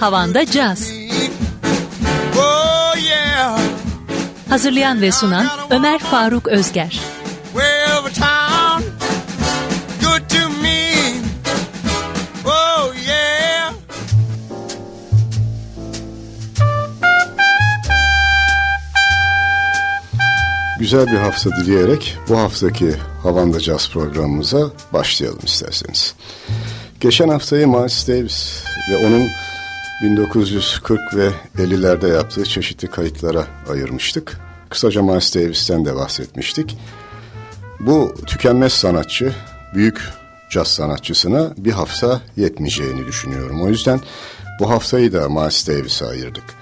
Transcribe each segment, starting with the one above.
Havanda Caz. Oh yeah. Hazırlayan ve sunan Ömer Faruk Özger. Oh yeah. Güzel bir hafta dileyerek bu haftaki Havanda Jazz programımıza başlayalım isterseniz. Geçen haftayı Miles Davis ve onun 1940 ve 50'lerde yaptığı çeşitli kayıtlara ayırmıştık. Kısaca Miles Davis'ten de bahsetmiştik. Bu tükenmez sanatçı, büyük caz sanatçısına bir hafta yetmeyeceğini düşünüyorum. O yüzden bu haftayı da Miles Davis'e ayırdık.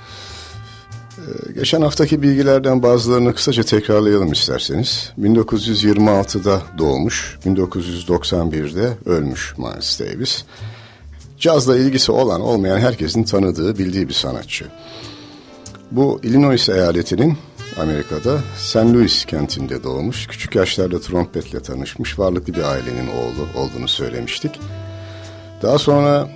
Geçen haftaki bilgilerden bazılarını kısaca tekrarlayalım isterseniz. 1926'da doğmuş, 1991'de ölmüş Miles Davis. Cazla ilgisi olan olmayan herkesin tanıdığı, bildiği bir sanatçı. Bu Illinois eyaletinin Amerika'da St. Louis kentinde doğmuş. Küçük yaşlarda trompetle tanışmış, varlıklı bir ailenin oğlu olduğunu söylemiştik. Daha sonra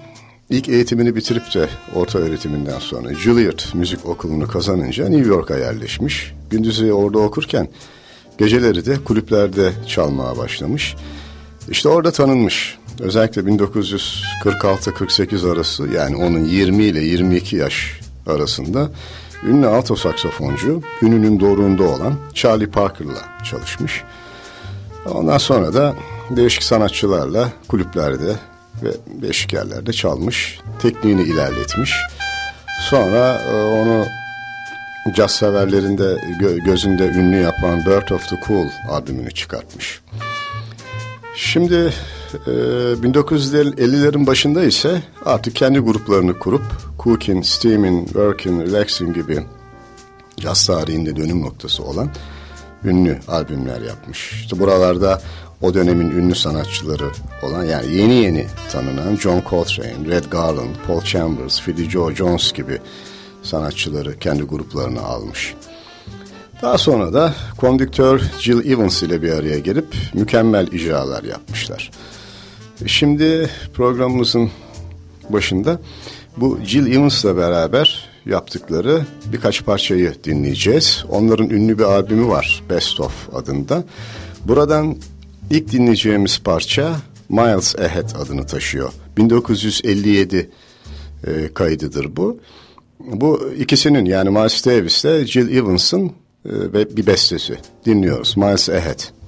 ilk eğitimini bitirip de orta öğretiminden sonra Juilliard Müzik Okulu'nu kazanınca New York'a yerleşmiş. Gündüzü orada okurken geceleri de kulüplerde çalmaya başlamış. İşte orada tanınmış. Özellikle 1946-48 arası yani onun 20 ile 22 yaş arasında ünlü alto saksafoncu, ününün doruğunda olan Charlie Parker'la çalışmış. Ondan sonra da değişik sanatçılarla kulüplerde ve değişik yerlerde çalmış, tekniğini ilerletmiş. Sonra e, onu caz severlerinde gö gözünde ünlü yapan Bird of the Cool albümünü çıkartmış. Şimdi e, 1950'lerin başında ise artık kendi gruplarını kurup Cookin, Steamin, Workin, Relaxin gibi caz tarihinde dönüm noktası olan ünlü albümler yapmış. İşte buralarda o dönemin ünlü sanatçıları olan yani yeni yeni tanınan John Coltrane, Red Garland, Paul Chambers, Philly Joe Jones gibi sanatçıları kendi gruplarına almış. Daha sonra da kondüktör Jill Evans ile bir araya gelip mükemmel icralar yapmışlar. Şimdi programımızın başında bu Jill Evans'la beraber yaptıkları birkaç parçayı dinleyeceğiz. Onların ünlü bir albümü var Best Of adında. Buradan ilk dinleyeceğimiz parça Miles Ahead adını taşıyor. 1957 e, kaydıdır bu. Bu ikisinin yani Miles Davis ile Jill Evans'ın e, bir bestesi dinliyoruz. Miles Ahead.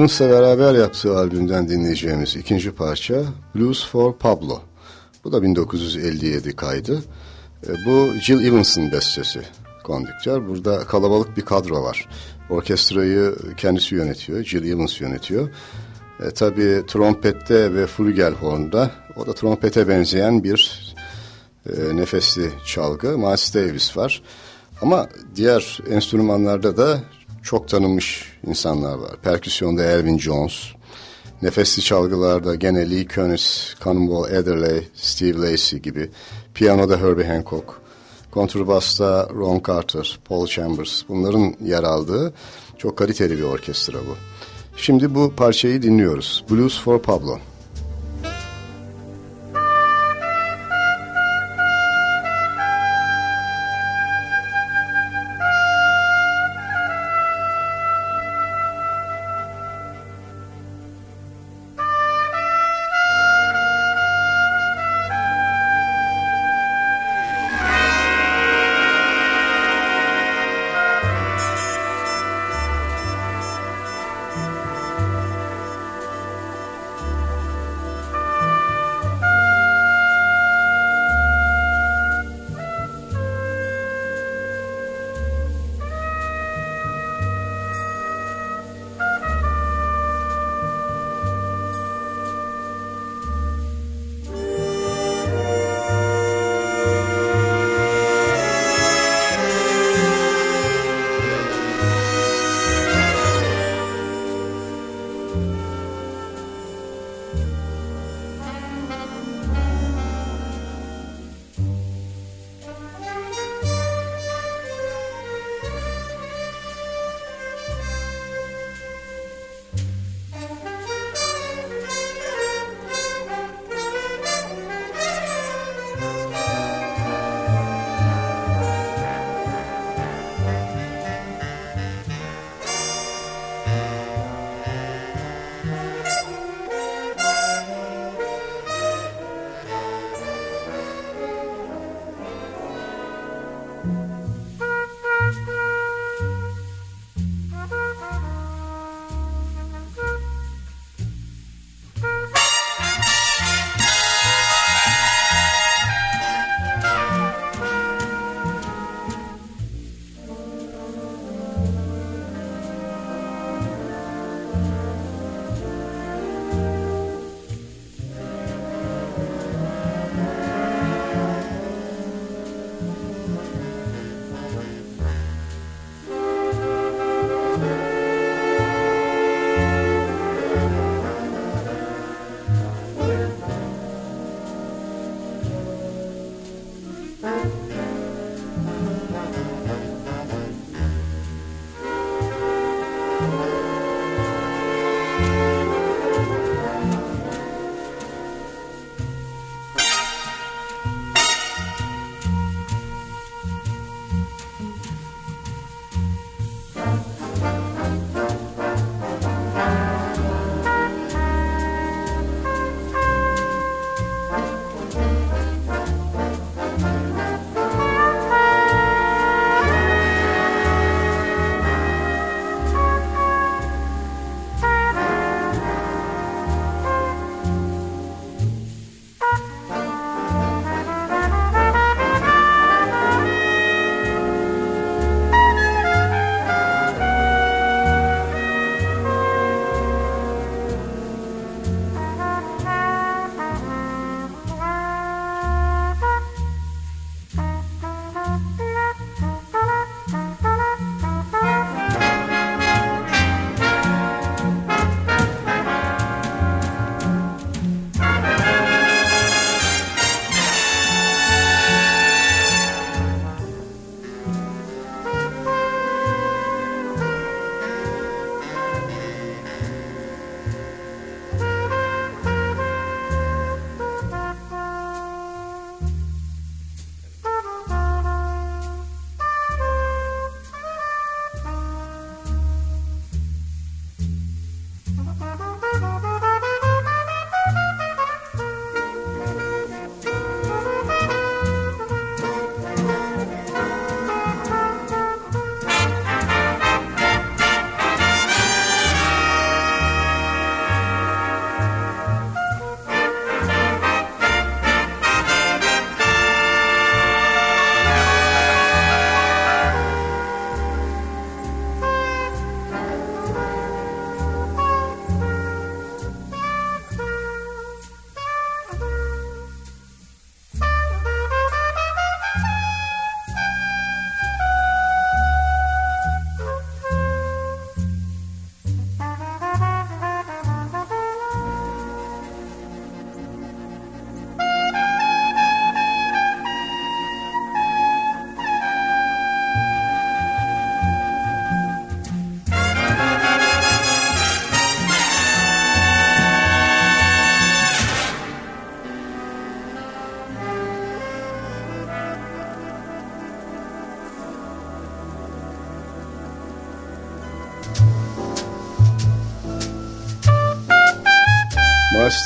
Evans'la beraber yaptığı albümden dinleyeceğimiz ikinci parça Blues for Pablo. Bu da 1957 kaydı. E, bu Jill Evans'ın bestesi kondüktör. Burada kalabalık bir kadro var. Orkestrayı kendisi yönetiyor, Jill Evans yönetiyor. E, tabii trompette ve flugelhorn'da o da trompete benzeyen bir e, nefesli çalgı. Miles Davis var. Ama diğer enstrümanlarda da çok tanınmış insanlar var. Perküsyonda Elvin Jones, nefesli çalgılarda gene Lee Konitz, Cannonball Adderley, Steve Lacy gibi, piyanoda Herbie Hancock, kontrbasta Ron Carter, Paul Chambers bunların yer aldığı çok kaliteli bir orkestra bu. Şimdi bu parçayı dinliyoruz. Blues for Pablo.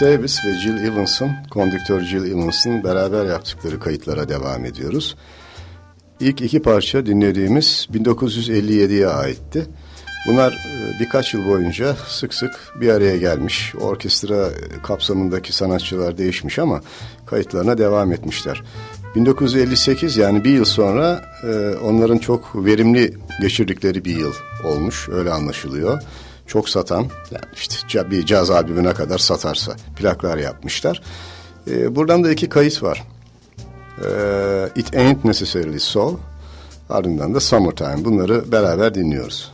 Davis ve Jill Evans'ın, kondüktör Jill Evans'ın beraber yaptıkları kayıtlara devam ediyoruz. İlk iki parça dinlediğimiz 1957'ye aitti. Bunlar e, birkaç yıl boyunca sık sık bir araya gelmiş. Orkestra kapsamındaki sanatçılar değişmiş ama kayıtlarına devam etmişler. 1958 yani bir yıl sonra e, onların çok verimli geçirdikleri bir yıl olmuş öyle anlaşılıyor. Çok satan yani işte bir caz albümüne kadar satarsa plaklar yapmışlar. E, buradan da iki kayıt var. It Ain't Necessarily So ardından da Summertime bunları beraber dinliyoruz.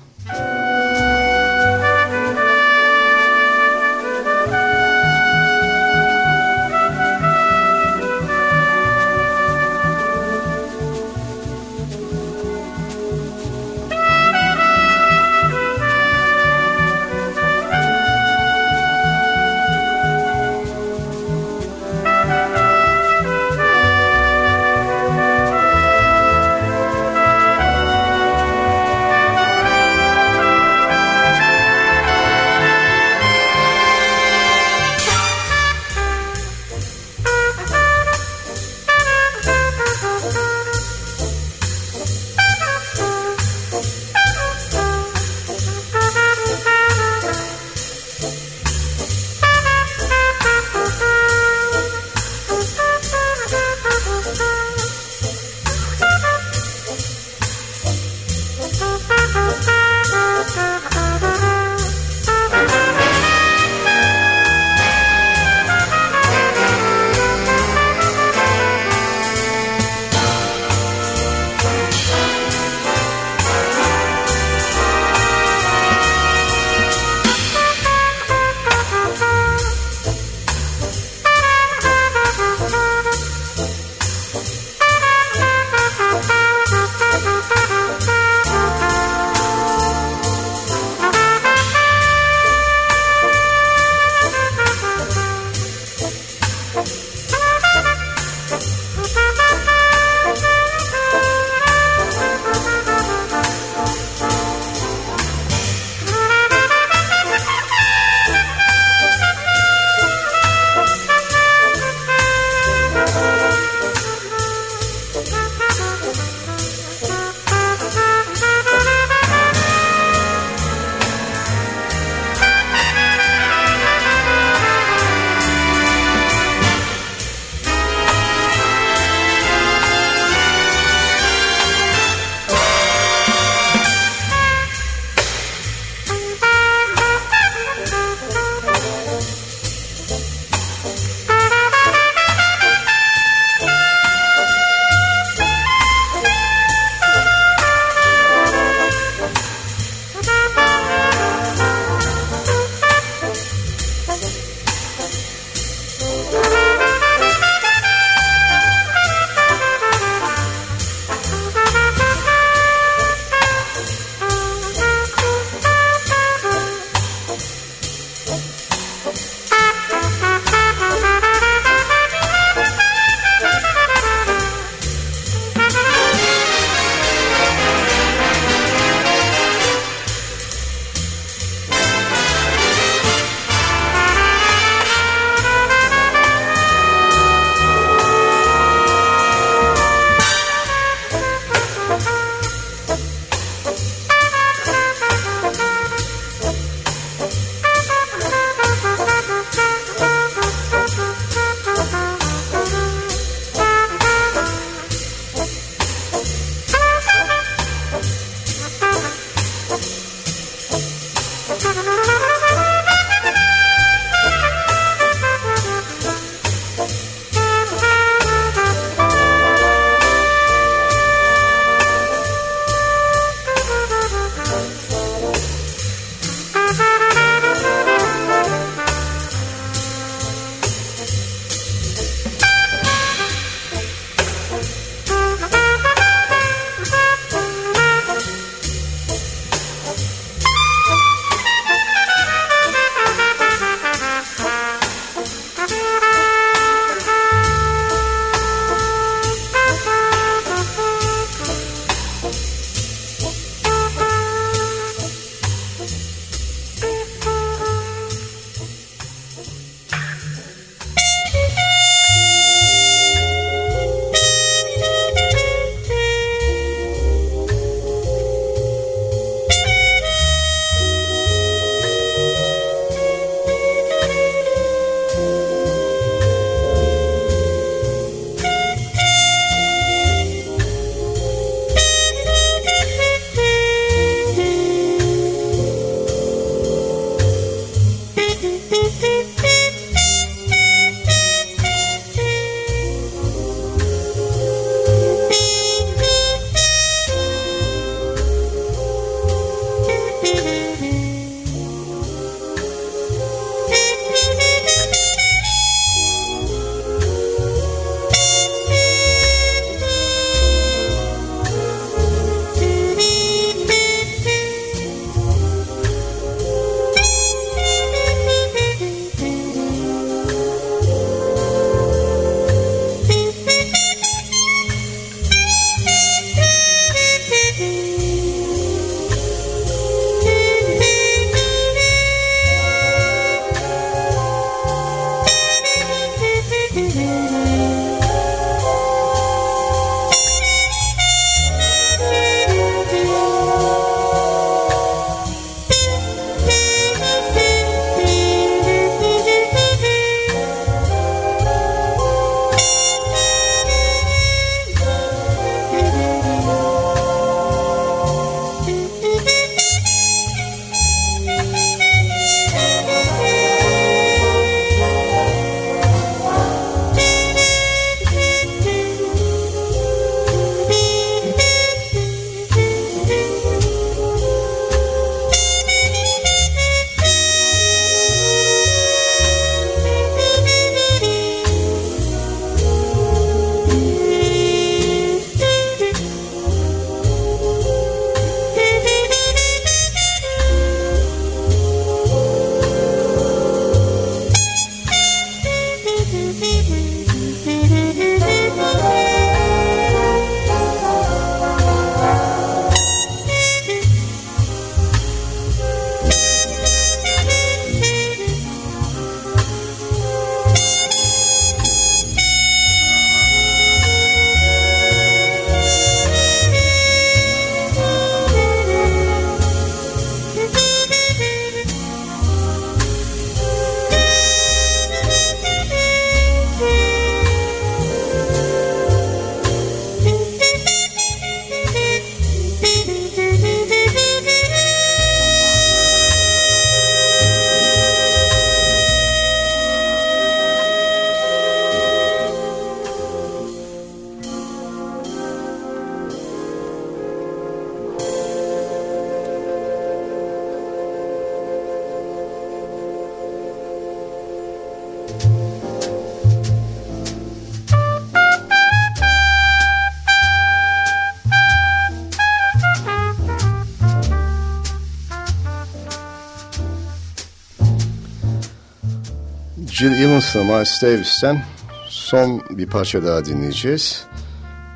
Jill Evans'la Miles Davis'ten son bir parça daha dinleyeceğiz.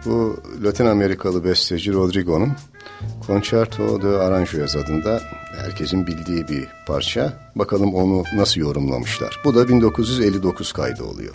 Bu Latin Amerikalı besteci Rodrigo'nun Concerto de Aranjuez adında herkesin bildiği bir parça. Bakalım onu nasıl yorumlamışlar. Bu da 1959 kaydı oluyor.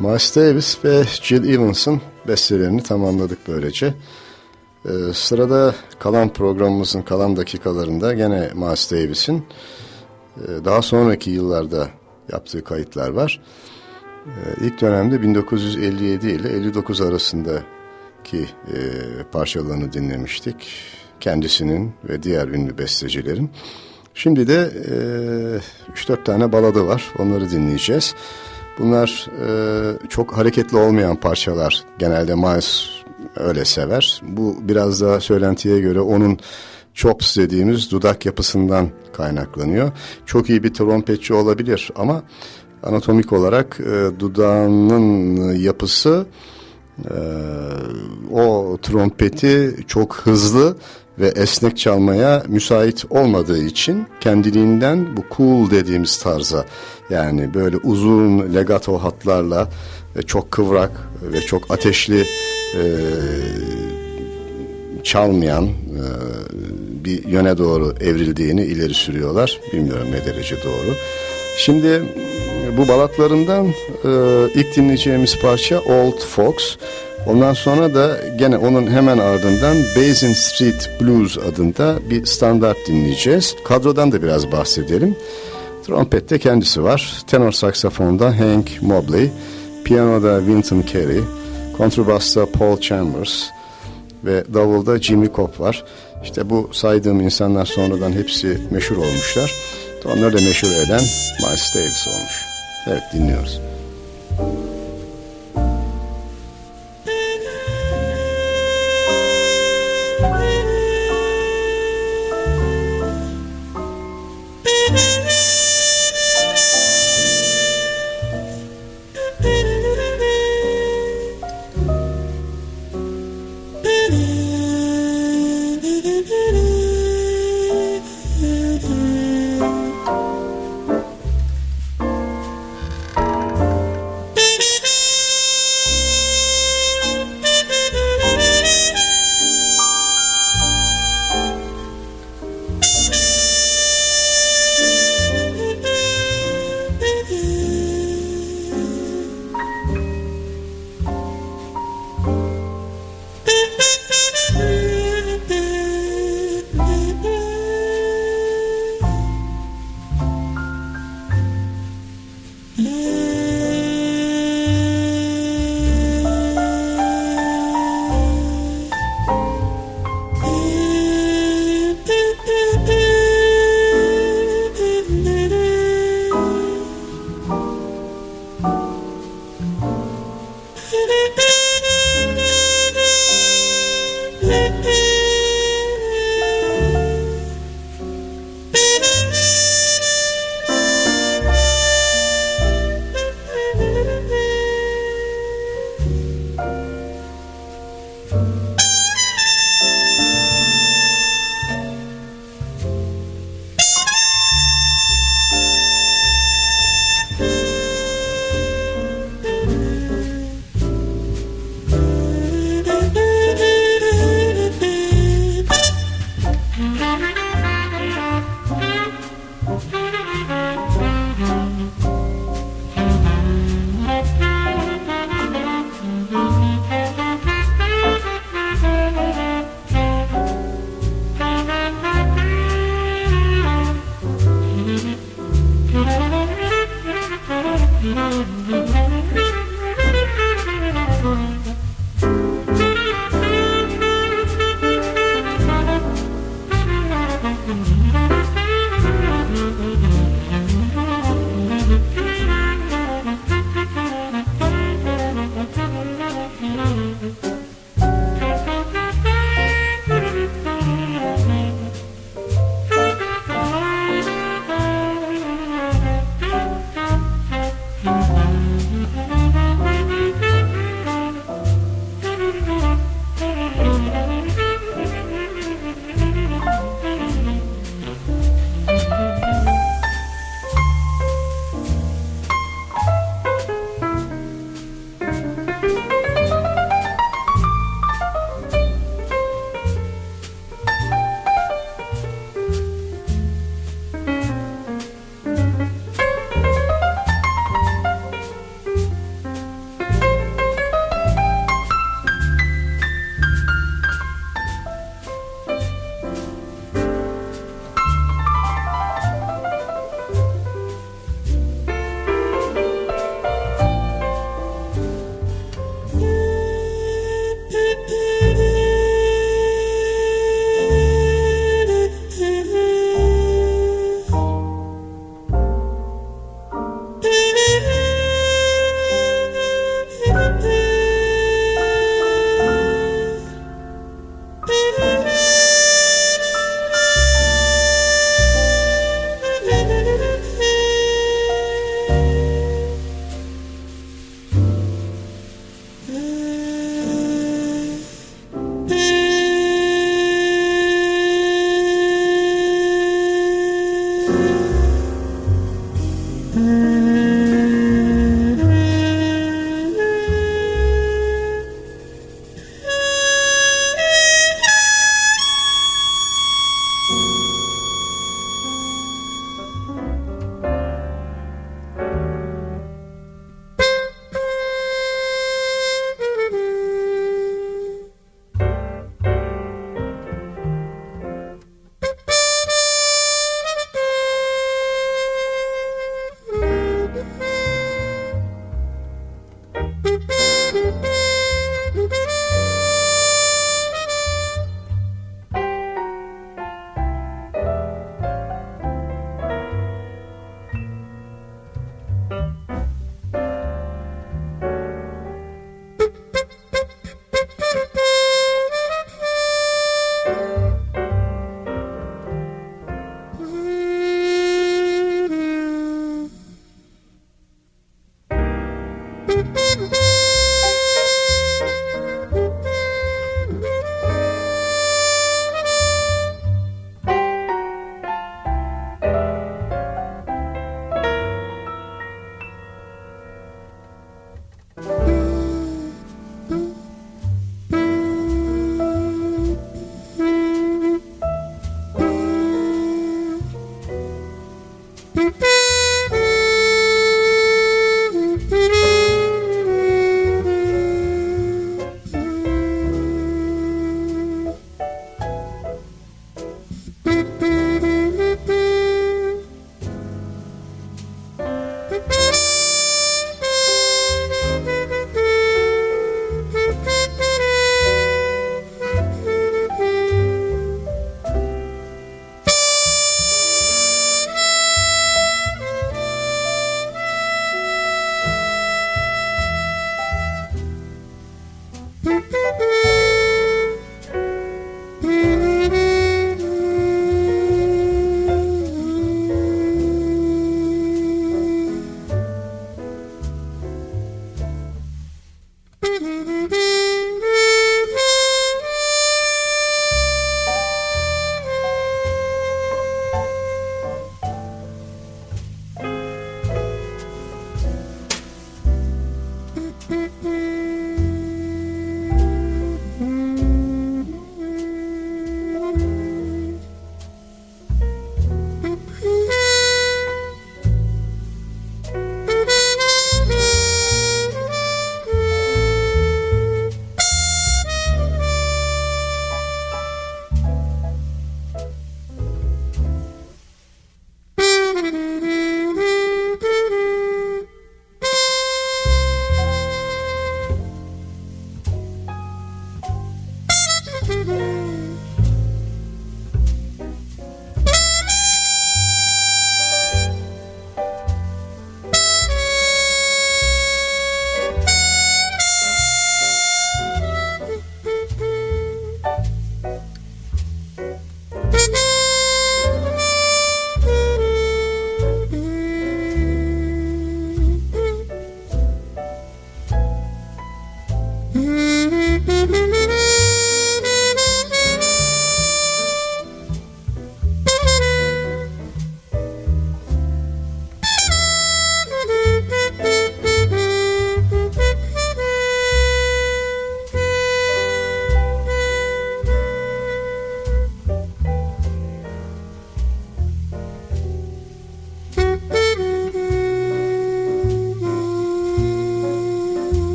Miles Davis ve Jill Evans'ın bestelerini tamamladık böylece. Ee, sırada kalan programımızın kalan dakikalarında gene Miles Davis'in e, daha sonraki yıllarda yaptığı kayıtlar var. E, ilk dönemde 1957 ile 59 arasındaki e, parçalarını dinlemiştik. Kendisinin ve diğer ünlü bestecilerin. Şimdi de e, 3-4 tane baladı var. Onları dinleyeceğiz. Bunlar e, çok hareketli olmayan parçalar. Genelde Miles öyle sever. Bu biraz da söylentiye göre onun chops dediğimiz dudak yapısından kaynaklanıyor. Çok iyi bir trompetçi olabilir ama anatomik olarak e, dudağının yapısı e, o trompeti çok hızlı ve esnek çalmaya müsait olmadığı için kendiliğinden bu cool dediğimiz tarza yani böyle uzun legato hatlarla ve çok kıvrak ve çok ateşli e, çalmayan e, bir yöne doğru evrildiğini ileri sürüyorlar. Bilmiyorum ne derece doğru. Şimdi bu balatlarından e, ilk dinleyeceğimiz parça Old Fox. Ondan sonra da gene onun hemen ardından Basin Street Blues adında bir standart dinleyeceğiz. Kadrodan da biraz bahsedelim. Trompette kendisi var. Tenor saksafonda Hank Mobley, piyanoda Winton Carey, kontrbasta Paul Chambers ve davulda Jimmy Cobb var. İşte bu saydığım insanlar sonradan hepsi meşhur olmuşlar. Onları da meşhur eden Miles Davis olmuş. Evet dinliyoruz.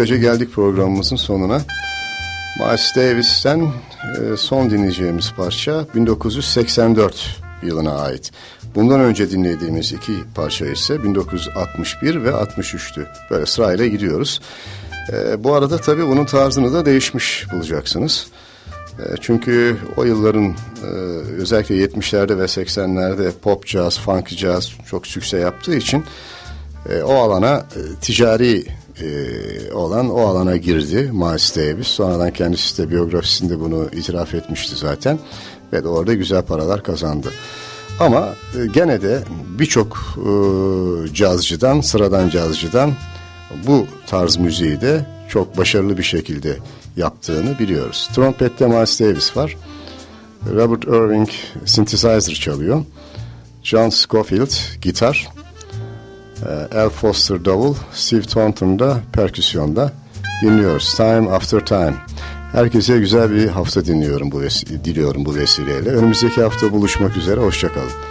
Böylece geldik programımızın sonuna. Miles Davis'ten e, son dinleyeceğimiz parça 1984 yılına ait. Bundan önce dinlediğimiz iki parça ise 1961 ve 63'tü. Böyle sırayla gidiyoruz. E, bu arada tabii bunun tarzını da değişmiş bulacaksınız. E, çünkü o yılların e, özellikle 70'lerde ve 80'lerde pop jazz, funk jazz çok sükse yaptığı için e, o alana e, ticari e, olan o alana girdi Miles Davis. Sonradan kendisi de biyografisinde bunu itiraf etmişti zaten. Ve de orada güzel paralar kazandı. Ama e, gene de birçok e, cazcıdan, sıradan cazcıdan bu tarz müziği de çok başarılı bir şekilde yaptığını biliyoruz. Trompette Miles Davis var. Robert Irving synthesizer çalıyor. John Scofield gitar. Al Foster davul, Steve Thornton da perküsyonda dinliyoruz. Time After Time. Herkese güzel bir hafta dinliyorum bu diliyorum bu vesileyle. Önümüzdeki hafta buluşmak üzere. Hoşçakalın.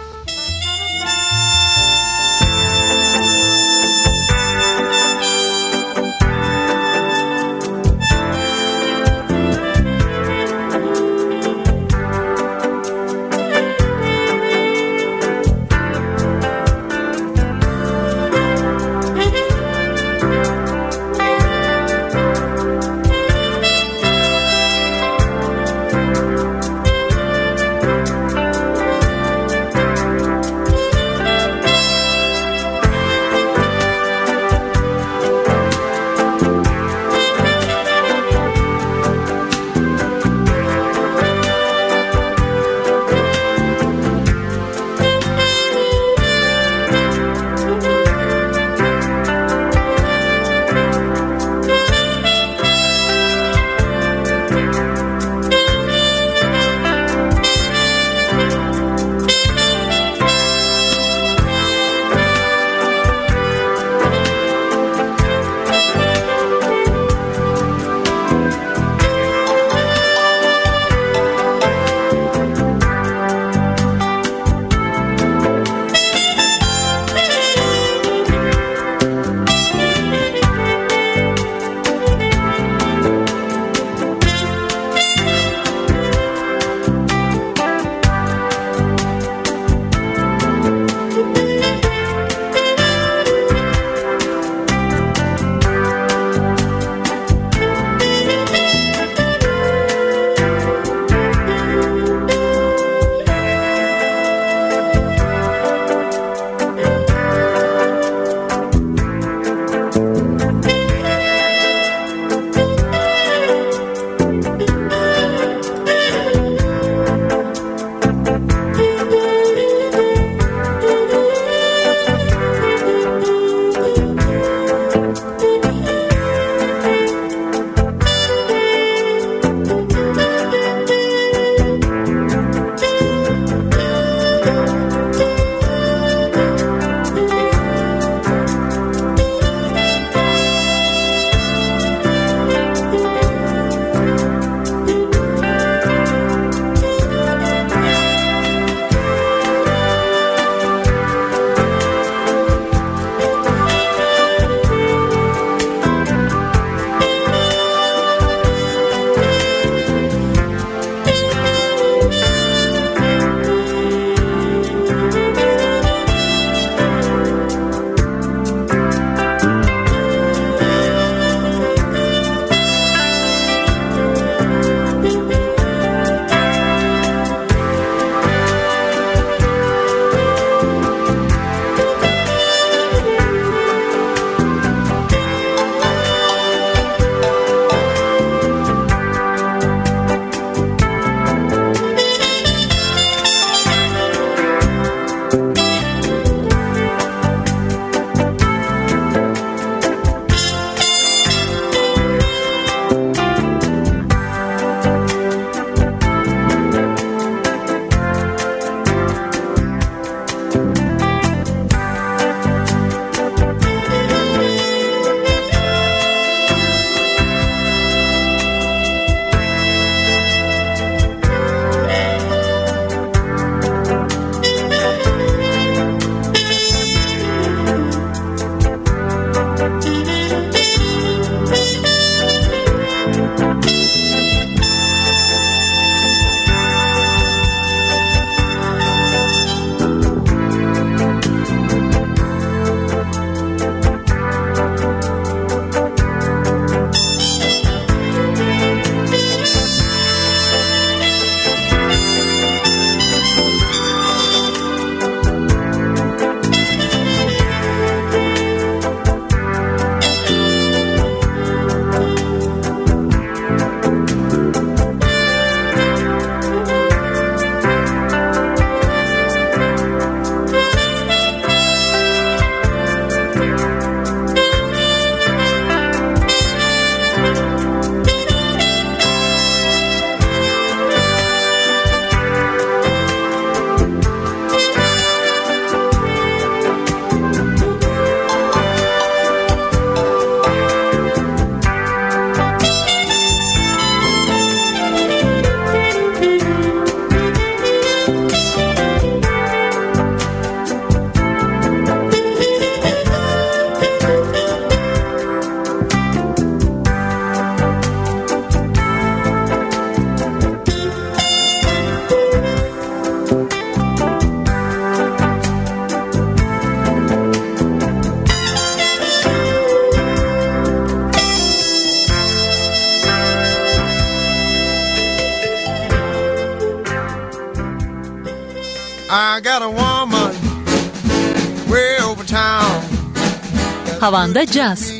Havanda Caz.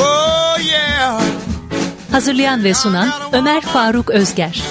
Oh. Hazırlayan ve sunan Ömer Faruk Özger.